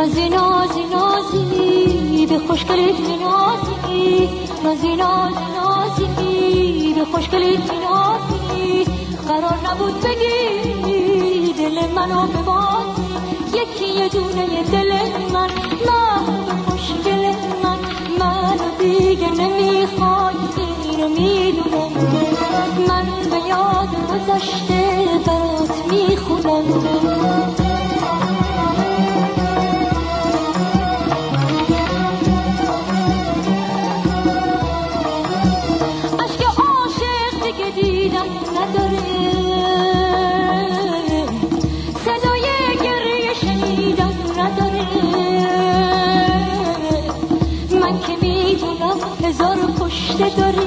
خوشگلی نازی نازی ناز نازی به خوشگلی نازی قرار نبود بگی دل منو به بازی یکی یه دونه دل من نه خوشگل من. منو دیگه نمی‌خوای اینو می‌دونم. من به یاد گذشته برات می‌خونم.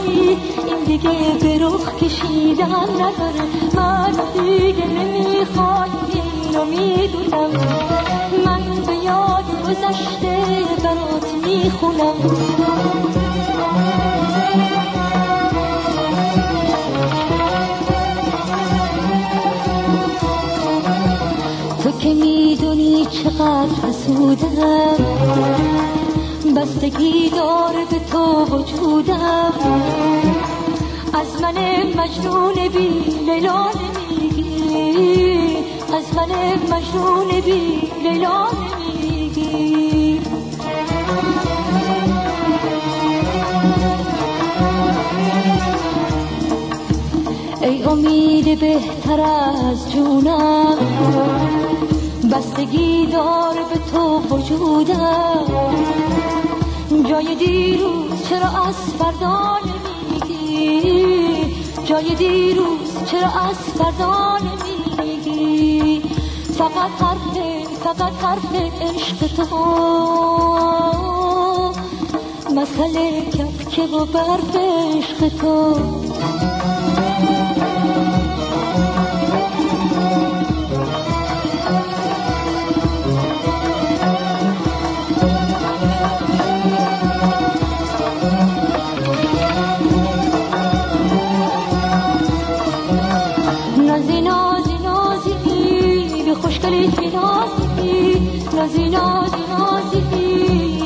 این دیگه به رخ کشیدن نداره من دیگه نمی‌خوای اینو می‌دونم. من به یاد گذشته برات می‌خونم. تو که می‌دونی چقدر حسودم بستگی داره به تو وجودم. از من مجنون بی لیلا نمیگی از من مجنون بی لیلا نمیگی ای امید بهتر از جونم. بستگی داره به تو وجودم. جای دیروز چرا از فردا نمیگی جای دیروز چرا از فردا نمیگی فقط حرف فقط حرف عشق تو. مسئله کپ که و برف عشق تو. نازی نازی نازی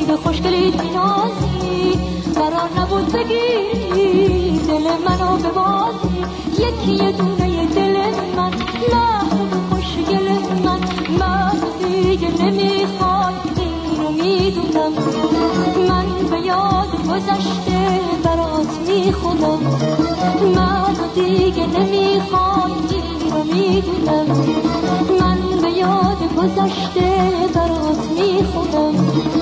به خوشگلی نازی قرار نبود بگیری دل منو به بازی. یکی یه دونه دل من نه خوشگل من. من دیگه نمی‌خوای اینو می‌دونم. من به یاد گذشته برات می‌خونم. من دیگه نمی‌خوای اینو می‌دونم من به یاد گذشته برات می‌خونم.